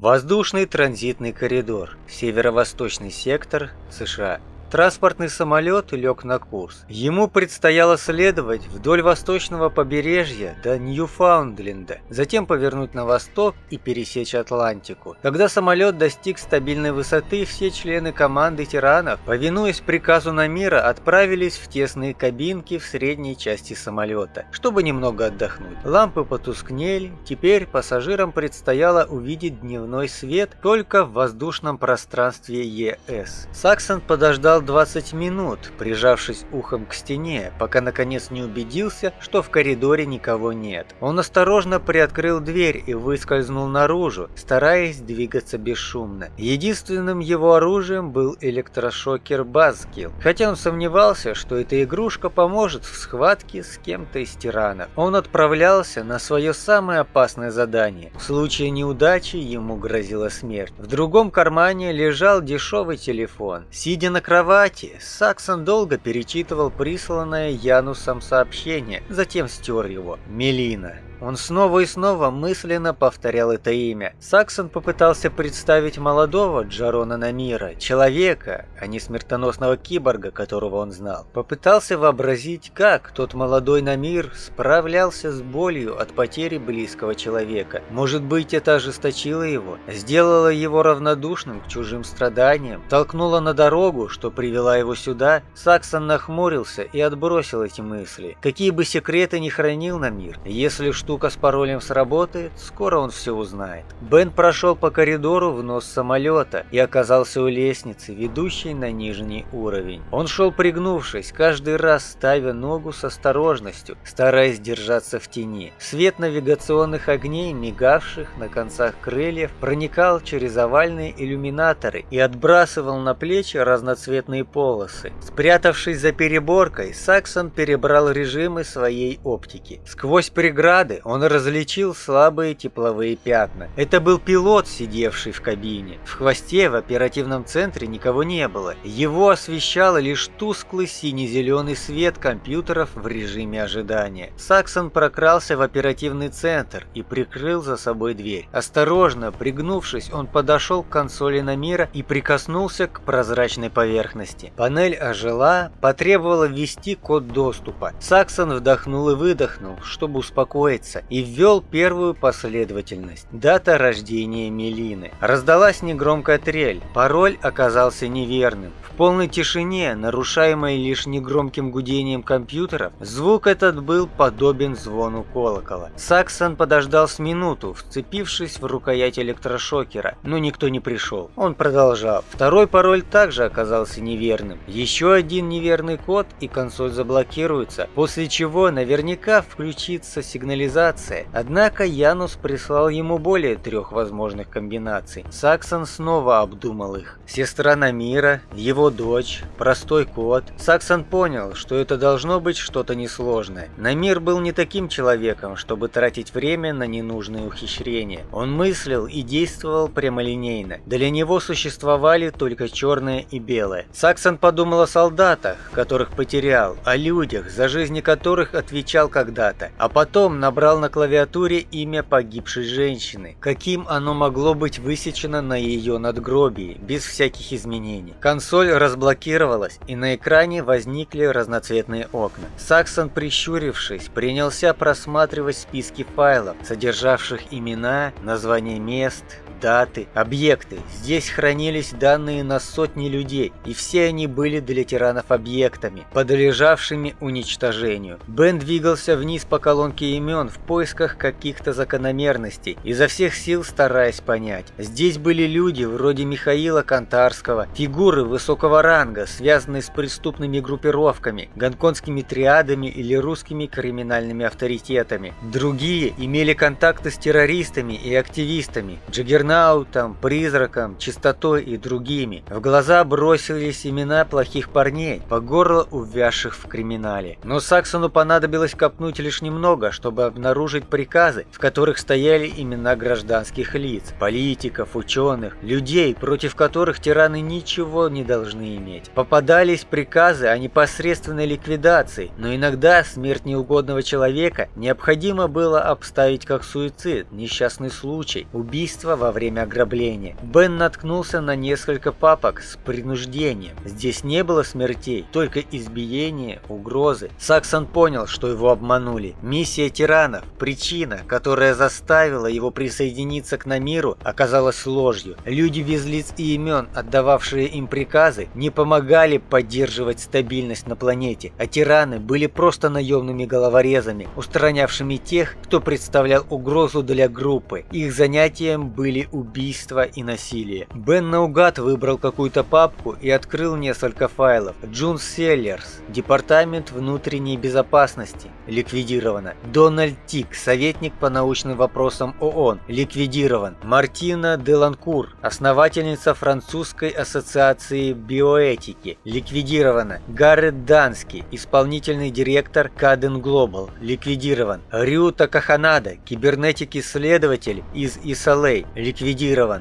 Воздушный транзитный коридор. Северо-восточный сектор США. Транспортный самолет лег на курс. Ему предстояло следовать вдоль восточного побережья до Ньюфаундленда, затем повернуть на восток и пересечь Атлантику. Когда самолет достиг стабильной высоты, все члены команды тиранов, повинуясь приказу Намира, отправились в тесные кабинки в средней части самолета, чтобы немного отдохнуть. Лампы потускнели, теперь пассажирам предстояло увидеть дневной свет только в воздушном пространстве ЕС. Саксон подождал стоял 20 минут, прижавшись ухом к стене, пока наконец не убедился, что в коридоре никого нет. Он осторожно приоткрыл дверь и выскользнул наружу, стараясь двигаться бесшумно. Единственным его оружием был электрошокер Базкил, хотя он сомневался, что эта игрушка поможет в схватке с кем-то из тиранов. Он отправлялся на свое самое опасное задание. В случае неудачи ему грозила смерть. В другом кармане лежал дешевый телефон. Сидя на кровати, кровати, Саксон долго перечитывал присланное Янусом сообщение, затем стер его. Мелина. Он снова и снова мысленно повторял это имя. Саксон попытался представить молодого Джарона Намира, человека, а не смертоносного киборга, которого он знал. Попытался вообразить, как тот молодой Намир справлялся с болью от потери близкого человека. Может быть, это ожесточило его, сделало его равнодушным к чужим страданиям, толкнуло на дорогу, что привела его сюда. Саксон нахмурился и отбросил эти мысли. Какие бы секреты ни хранил Намир, если что штука с паролем сработает, скоро он все узнает. Бен прошел по коридору в нос самолета и оказался у лестницы, ведущей на нижний уровень. Он шел пригнувшись, каждый раз ставя ногу с осторожностью, стараясь держаться в тени. Свет навигационных огней, мигавших на концах крыльев, проникал через овальные иллюминаторы и отбрасывал на плечи разноцветные полосы. Спрятавшись за переборкой, Саксон перебрал режимы своей оптики. Сквозь преграды он различил слабые тепловые пятна. Это был пилот, сидевший в кабине. В хвосте в оперативном центре никого не было. Его освещал лишь тусклый сине-зеленый свет компьютеров в режиме ожидания. Саксон прокрался в оперативный центр и прикрыл за собой дверь. Осторожно, пригнувшись, он подошел к консоли Намира и прикоснулся к прозрачной поверхности. Панель ожила, потребовала ввести код доступа. Саксон вдохнул и выдохнул, чтобы успокоиться яйца и ввел первую последовательность – дата рождения Мелины. Раздалась негромкая трель, пароль оказался неверным. В полной тишине, нарушаемой лишь негромким гудением компьютеров, звук этот был подобен звону колокола. Саксон подождал с минуту, вцепившись в рукоять электрошокера, но никто не пришел. Он продолжал. Второй пароль также оказался неверным. Еще один неверный код и консоль заблокируется, после чего наверняка включится сигнализация организации, однако Янус прислал ему более трех возможных комбинаций. Саксон снова обдумал их. Сестра Намира, его дочь, простой кот. Саксон понял, что это должно быть что-то несложное. Намир был не таким человеком, чтобы тратить время на ненужные ухищрения. Он мыслил и действовал прямолинейно. Для него существовали только черное и белое. Саксон подумал о солдатах, которых потерял, о людях, за жизни которых отвечал когда-то, а потом набрал набрал на клавиатуре имя погибшей женщины. Каким оно могло быть высечено на ее надгробии, без всяких изменений. Консоль разблокировалась, и на экране возникли разноцветные окна. Саксон, прищурившись, принялся просматривать списки файлов, содержавших имена, названия мест, даты, объекты. Здесь хранились данные на сотни людей, и все они были для тиранов объектами, подлежавшими уничтожению. Бен двигался вниз по колонке имен в поисках каких-то закономерностей, изо всех сил стараясь понять. Здесь были люди вроде Михаила Кантарского, фигуры высокого ранга, связанные с преступными группировками, гонконгскими триадами или русскими криминальными авторитетами. Другие имели контакты с террористами и активистами, Джаггернаутом Аргонаутом, Призраком, Чистотой и другими. В глаза бросились имена плохих парней, по горло увязших в криминале. Но Саксону понадобилось копнуть лишь немного, чтобы обнаружить приказы, в которых стояли имена гражданских лиц, политиков, ученых, людей, против которых тираны ничего не должны иметь. Попадались приказы о непосредственной ликвидации, но иногда смерть неугодного человека необходимо было обставить как суицид, несчастный случай, убийство во время время ограбления. Бен наткнулся на несколько папок с принуждением. Здесь не было смертей, только избиения, угрозы. Саксон понял, что его обманули. Миссия тиранов, причина, которая заставила его присоединиться к Намиру, оказалась ложью. Люди без лиц и имен, отдававшие им приказы, не помогали поддерживать стабильность на планете, а тираны были просто наемными головорезами, устранявшими тех, кто представлял угрозу для группы. Их занятием были убийства и насилие. Бен наугад выбрал какую-то папку и открыл несколько файлов. Джун Селлерс, Департамент внутренней безопасности, ликвидировано. Дональд Тик, советник по научным вопросам ООН, ликвидирован. Мартина Деланкур, основательница французской ассоциации биоэтики, ликвидирована. Гаррет Данский, исполнительный директор Каден Глобал, ликвидирован. Рю Такаханада, кибернетик-исследователь из Исалей, ликвидирован.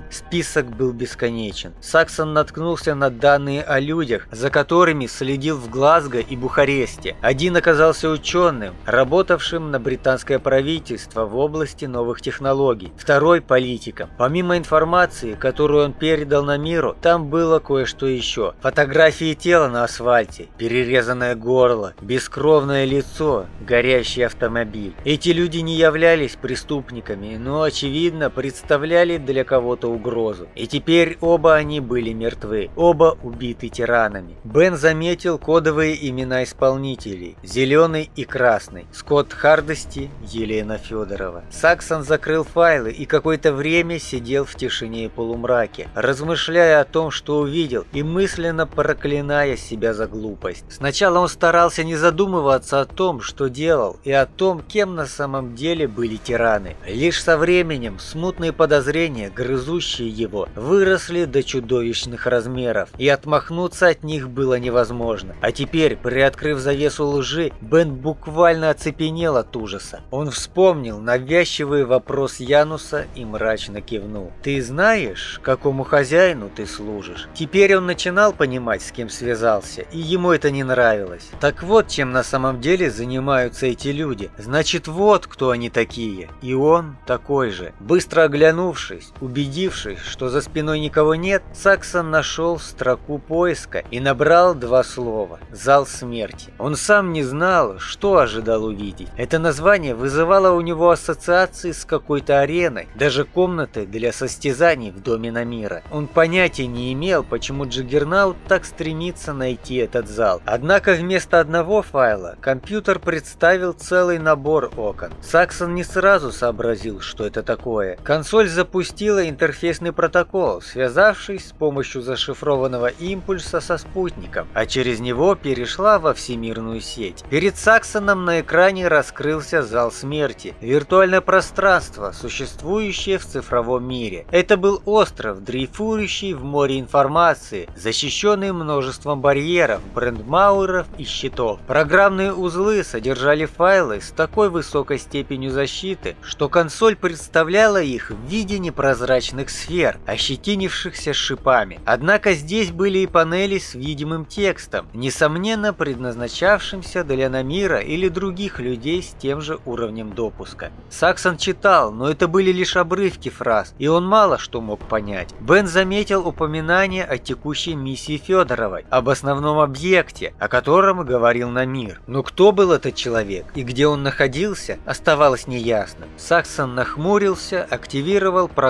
Список был бесконечен. Саксон наткнулся на данные о людях, за которыми следил в Глазго и Бухаресте. Один оказался ученым, работавшим на британское правительство в области новых технологий. Второй – политиком. Помимо информации, которую он передал на миру, там было кое-что еще. Фотографии тела на асфальте, перерезанное горло, бескровное лицо, горящий автомобиль. Эти люди не являлись преступниками, но, очевидно, представляли для кого-то угрозу. И теперь оба они были мертвы, оба убиты тиранами. Бен заметил кодовые имена исполнителей – зеленый и красный, Скотт Хардости, Елена Федорова. Саксон закрыл файлы и какое-то время сидел в тишине и полумраке, размышляя о том, что увидел, и мысленно проклиная себя за глупость. Сначала он старался не задумываться о том, что делал, и о том, кем на самом деле были тираны. Лишь со временем смутные подозрения, грызущие его, выросли до чудовищных размеров, и отмахнуться от них было невозможно. А теперь, приоткрыв завесу лжи, Бен буквально оцепенел от ужаса. Он вспомнил навязчивый вопрос Януса и мрачно кивнул. «Ты знаешь, какому хозяину ты служишь?» Теперь он начинал понимать, с кем связался, и ему это не нравилось. Так вот, чем на самом деле занимаются эти люди. Значит, вот кто они такие. И он такой же. Быстро оглянувшись, убедившись, что за спиной никого нет, Саксон нашел строку поиска и набрал два слова «Зал смерти». Он сам не знал, что ожидал увидеть. Это название вызывало у него ассоциации с какой-то ареной, даже комнатой для состязаний в Доме на мира. Он понятия не имел, почему Джиггернаут так стремится найти этот зал. Однако вместо одного файла компьютер представил целый набор окон. Саксон не сразу сообразил, что это такое. Консоль запустила интерфейсный протокол, связавшись с помощью зашифрованного импульса со спутником, а через него перешла во всемирную сеть. Перед Саксоном на экране раскрылся зал смерти, виртуальное пространство, существующее в цифровом мире. Это был остров, дрейфующий в море информации, защищенный множеством барьеров, брендмауэров и щитов. Программные узлы содержали файлы с такой высокой степенью защиты, что консоль представляла их в виде непрозрачных сфер, ощетинившихся шипами. Однако здесь были и панели с видимым текстом, несомненно предназначавшимся для Намира или других людей с тем же уровнем допуска. Саксон читал, но это были лишь обрывки фраз, и он мало что мог понять. Бен заметил упоминание о текущей миссии Федоровой, об основном объекте, о котором говорил Намир. Но кто был этот человек и где он находился, оставалось неясным. Саксон нахмурился, активировал программу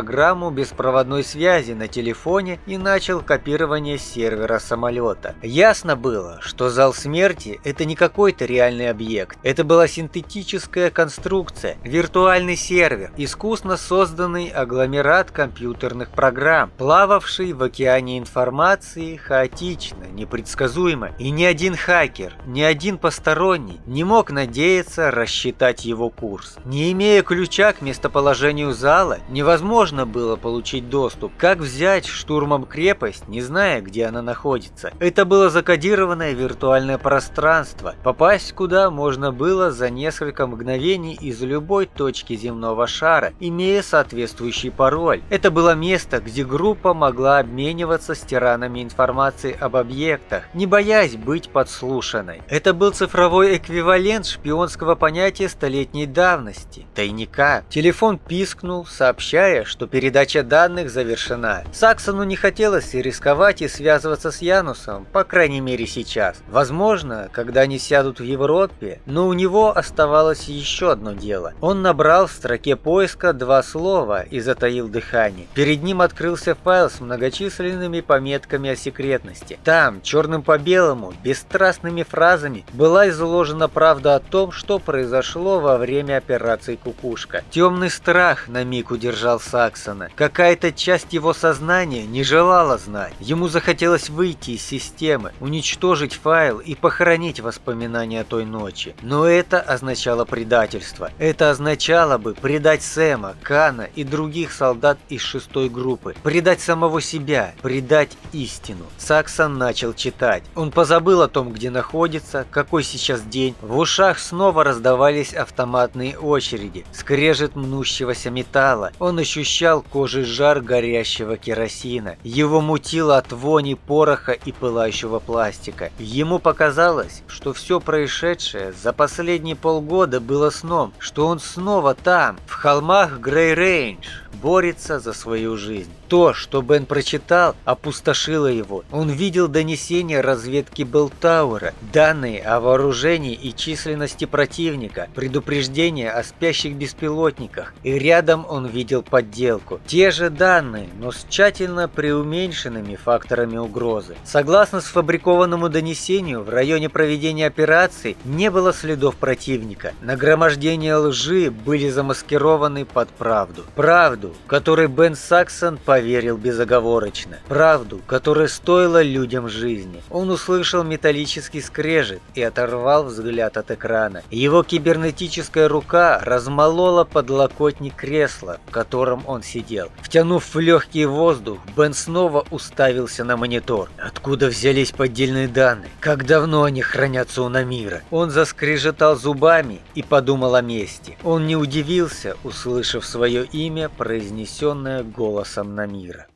беспроводной связи на телефоне и начал копирование сервера самолета. Ясно было, что зал смерти – это не какой-то реальный объект. Это была синтетическая конструкция, виртуальный сервер, искусно созданный агломерат компьютерных программ, плававший в океане информации хаотично, непредсказуемо. И ни один хакер, ни один посторонний не мог надеяться рассчитать его курс. Не имея ключа к местоположению зала, невозможно было получить доступ. Как взять штурмом крепость, не зная, где она находится? Это было закодированное виртуальное пространство, попасть куда можно было за несколько мгновений из любой точки земного шара, имея соответствующий пароль. Это было место, где группа могла обмениваться с тиранами информацией об объектах, не боясь быть подслушанной. Это был цифровой эквивалент шпионского понятия столетней давности – тайника. Телефон пискнул, сообщая, что что передача данных завершена. Саксону не хотелось и рисковать и связываться с Янусом, по крайней мере сейчас. Возможно, когда они сядут в Европе, но у него оставалось еще одно дело. Он набрал в строке поиска два слова и затаил дыхание. Перед ним открылся файл с многочисленными пометками о секретности. Там, черным по белому, бесстрастными фразами, была изложена правда о том, что произошло во время операции «Кукушка». Темный страх на миг удержал Саксона. Какая-то часть его сознания не желала знать. Ему захотелось выйти из системы, уничтожить файл и похоронить воспоминания той ночи. Но это означало предательство. Это означало бы предать Сэма, Кана и других солдат из шестой группы. Предать самого себя, предать истину. Саксон начал читать. Он позабыл о том, где находится, какой сейчас день. В ушах снова раздавались автоматные очереди. Скрежет мнущегося металла. Он ощущал кожей жар горящего керосина. Его мутило от вони пороха и пылающего пластика. Ему показалось, что все происшедшее за последние полгода было сном, что он снова там, в холмах Грей-Рейндж, борется за свою жизнь. То, что Бен прочитал, опустошило его. Он видел донесения разведки Белтауэра, данные о вооружении и численности противника, предупреждения о спящих беспилотниках, и рядом он видел подделку. Те же данные, но с тщательно преуменьшенными факторами угрозы. Согласно сфабрикованному донесению, в районе проведения операции не было следов противника. Нагромождения лжи были замаскированы под правду. Правду, которой Бен Саксон поверил безоговорочно. Правду, которая стоила людям жизни. Он услышал металлический скрежет и оторвал взгляд от экрана. Его кибернетическая рука размолола подлокотник кресла, в котором он сидел. Втянув в легкий воздух, Бен снова уставился на монитор. Откуда взялись поддельные данные? Как давно они хранятся у Намира? Он заскрежетал зубами и подумал о мести. Он не удивился, услышав свое имя, произнесенное голосом Намира мира.